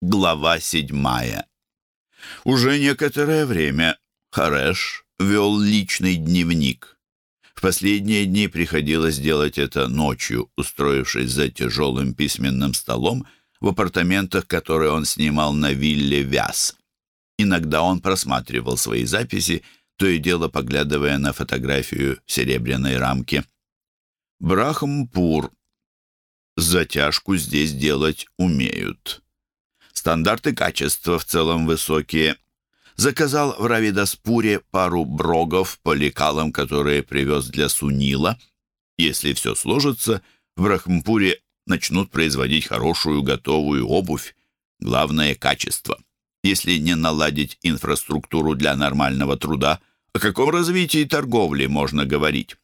Глава седьмая. Уже некоторое время Хареш вел личный дневник. В последние дни приходилось делать это ночью, устроившись за тяжелым письменным столом в апартаментах, которые он снимал на вилле Вяз. Иногда он просматривал свои записи, то и дело поглядывая на фотографию в серебряной рамке. Брахмпур. Затяжку здесь делать умеют. Стандарты качества в целом высокие. Заказал в Равидаспуре пару брогов по лекалам, которые привез для Сунила. Если все сложится, в Брахмпуре начнут производить хорошую готовую обувь. Главное — качество. Если не наладить инфраструктуру для нормального труда, о каком развитии торговли можно говорить?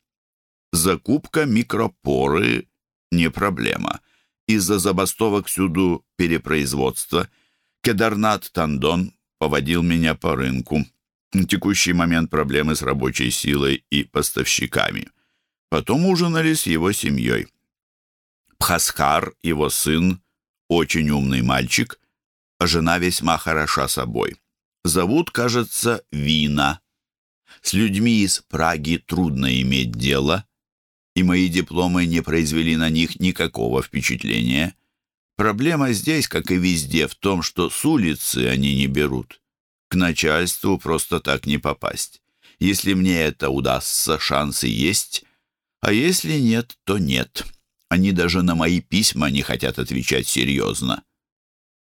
Закупка микропоры — не проблема — из-за забастовок всюду перепроизводства Кедарнат Тандон поводил меня по рынку. На текущий момент проблемы с рабочей силой и поставщиками. Потом ужинали с его семьей. Пхасхар, его сын, очень умный мальчик, а жена весьма хороша собой. Зовут, кажется, Вина. С людьми из Праги трудно иметь дело — и мои дипломы не произвели на них никакого впечатления. Проблема здесь, как и везде, в том, что с улицы они не берут. К начальству просто так не попасть. Если мне это удастся, шансы есть, а если нет, то нет. Они даже на мои письма не хотят отвечать серьезно.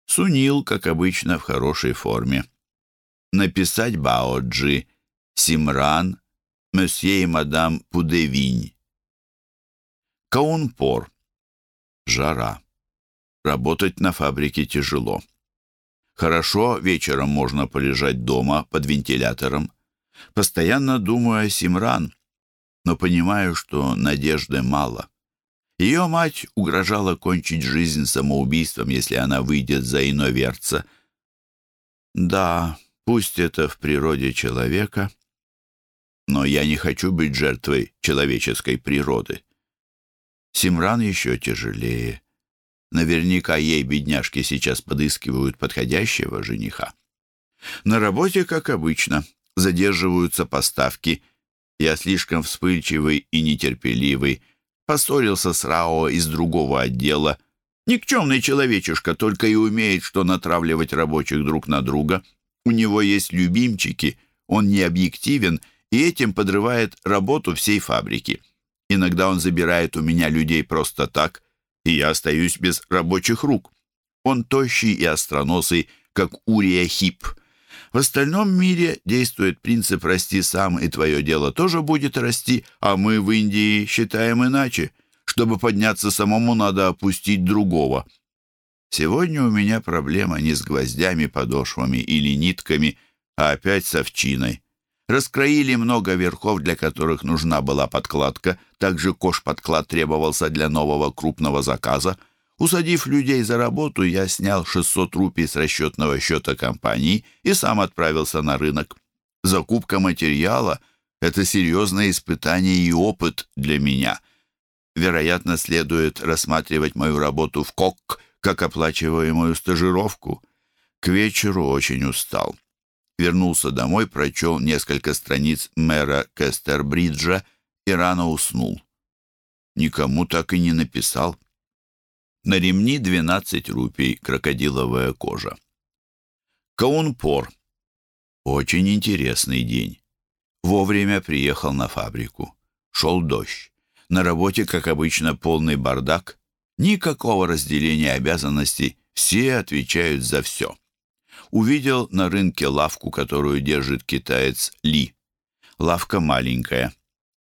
Сунил, как обычно, в хорошей форме. Написать Баоджи, Симран, месье и мадам Пудевинь. Каунпор. Жара. Работать на фабрике тяжело. Хорошо, вечером можно полежать дома под вентилятором. Постоянно думаю о Симран, но понимаю, что надежды мало. Ее мать угрожала кончить жизнь самоубийством, если она выйдет за иноверца. Да, пусть это в природе человека, но я не хочу быть жертвой человеческой природы. Симран еще тяжелее. Наверняка ей, бедняжки, сейчас подыскивают подходящего жениха. На работе, как обычно, задерживаются поставки. Я слишком вспыльчивый и нетерпеливый. Поссорился с Рао из другого отдела. Никчемный человечишка только и умеет, что натравливать рабочих друг на друга. У него есть любимчики, он не объективен и этим подрывает работу всей фабрики. Иногда он забирает у меня людей просто так, и я остаюсь без рабочих рук. Он тощий и остроносый, как Урия Хип. В остальном мире действует принцип «расти сам, и твое дело тоже будет расти», а мы в Индии считаем иначе. Чтобы подняться самому, надо опустить другого. Сегодня у меня проблема не с гвоздями, подошвами или нитками, а опять с овчиной. Раскроили много верхов, для которых нужна была подкладка. Также кош-подклад требовался для нового крупного заказа. Усадив людей за работу, я снял 600 рупий с расчетного счета компании и сам отправился на рынок. Закупка материала — это серьезное испытание и опыт для меня. Вероятно, следует рассматривать мою работу в КОК как оплачиваемую стажировку. К вечеру очень устал вернулся домой, прочел несколько страниц мэра Кестербриджа и рано уснул. Никому так и не написал. На ремни 12 рупий, крокодиловая кожа. Каунпор. Очень интересный день. Вовремя приехал на фабрику. Шел дождь. На работе, как обычно, полный бардак. Никакого разделения обязанностей. Все отвечают за все увидел на рынке лавку, которую держит китаец Ли. Лавка маленькая.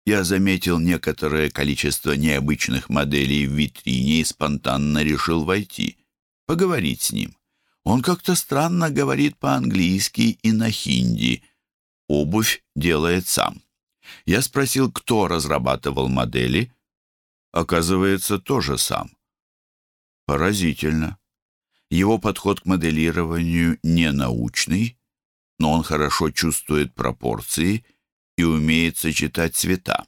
Я заметил некоторое количество необычных моделей в витрине и спонтанно решил войти, поговорить с ним. Он как-то странно говорит по-английски и на хинди. Обувь делает сам. Я спросил, кто разрабатывал модели. Оказывается, тоже сам. Поразительно. Его подход к моделированию не научный, но он хорошо чувствует пропорции и умеет сочетать цвета.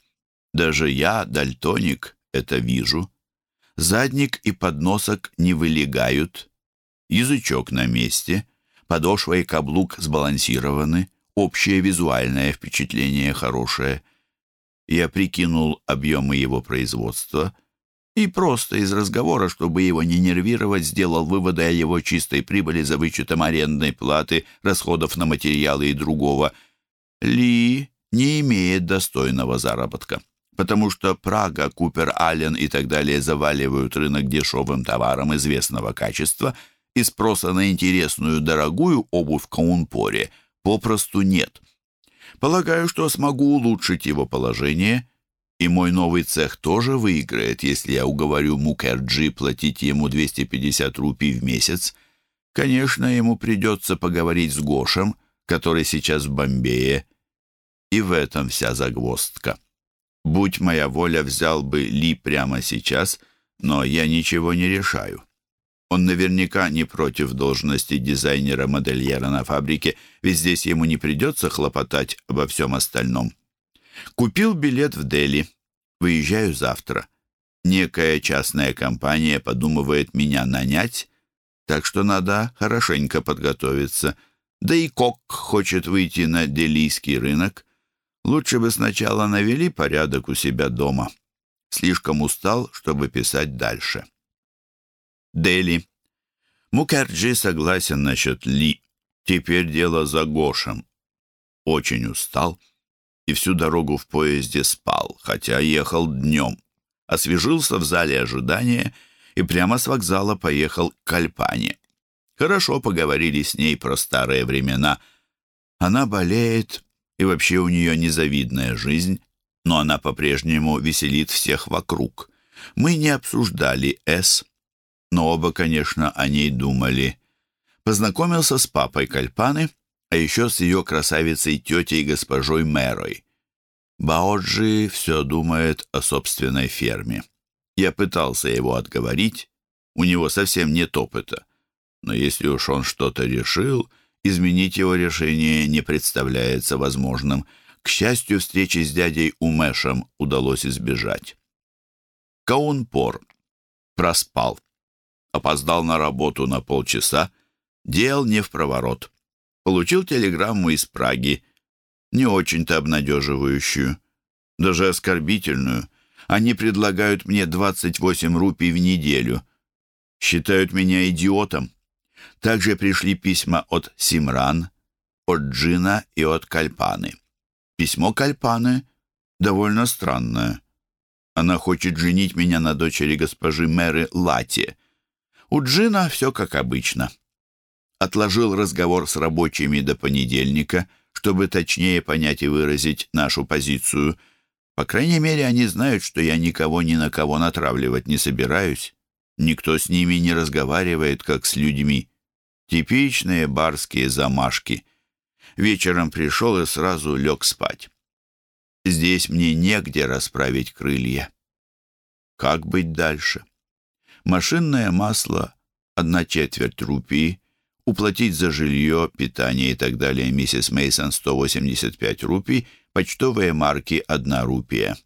Даже я, дальтоник, это вижу. Задник и подносок не вылегают. язычок на месте, подошва и каблук сбалансированы, общее визуальное впечатление хорошее. Я прикинул объемы его производства и просто из разговора, чтобы его не нервировать, сделал выводы о его чистой прибыли за вычетом арендной платы, расходов на материалы и другого. Ли не имеет достойного заработка потому что Прага, Купер, Аллен и так далее заваливают рынок дешевым товаром известного качества, и спроса на интересную дорогую обувь в Каунпоре попросту нет. Полагаю, что смогу улучшить его положение, и мой новый цех тоже выиграет, если я уговорю Мукерджи платить ему 250 рупий в месяц. Конечно, ему придется поговорить с Гошем, который сейчас в Бомбее, и в этом вся загвоздка. Будь моя воля, взял бы Ли прямо сейчас, но я ничего не решаю. Он наверняка не против должности дизайнера-модельера на фабрике, ведь здесь ему не придется хлопотать обо всем остальном. Купил билет в Дели. Выезжаю завтра. Некая частная компания подумывает меня нанять, так что надо хорошенько подготовиться. Да и Кок хочет выйти на делийский рынок. Лучше бы сначала навели порядок у себя дома. Слишком устал, чтобы писать дальше. Дели. Мукерджи согласен насчет Ли. Теперь дело за Гошем. Очень устал и всю дорогу в поезде спал, хотя ехал днем. Освежился в зале ожидания и прямо с вокзала поехал к Альпане. Хорошо поговорили с ней про старые времена. Она болеет, и вообще у нее незавидная жизнь, но она по-прежнему веселит всех вокруг. Мы не обсуждали «С», но оба, конечно, о ней думали. Познакомился с папой Кальпаны, а еще с ее красавицей тетей госпожой Мэрой. Баоджи все думает о собственной ферме. Я пытался его отговорить, у него совсем нет опыта. Но если уж он что-то решил, изменить его решение не представляется возможным. К счастью, встречи с дядей Умешем удалось избежать. Каунпор проспал. Опоздал на работу на полчаса, дел не в проворот. Получил телеграмму из Праги, не очень-то обнадеживающую, даже оскорбительную. Они предлагают мне 28 рупий в неделю. Считают меня идиотом. Также пришли письма от Симран, от Джина и от Кальпаны. Письмо Кальпаны довольно странное. Она хочет женить меня на дочери госпожи Мэры Лати. У Джина все как обычно. Отложил разговор с рабочими до понедельника, чтобы точнее понять и выразить нашу позицию. По крайней мере, они знают, что я никого ни на кого натравливать не собираюсь. Никто с ними не разговаривает, как с людьми. Типичные барские замашки. Вечером пришел и сразу лег спать. Здесь мне негде расправить крылья. Как быть дальше? Машинное масло — одна четверть рупии, уплатить за жилье, питание и так далее миссис Мейсон 185 рупий, почтовые марки — одна рупия.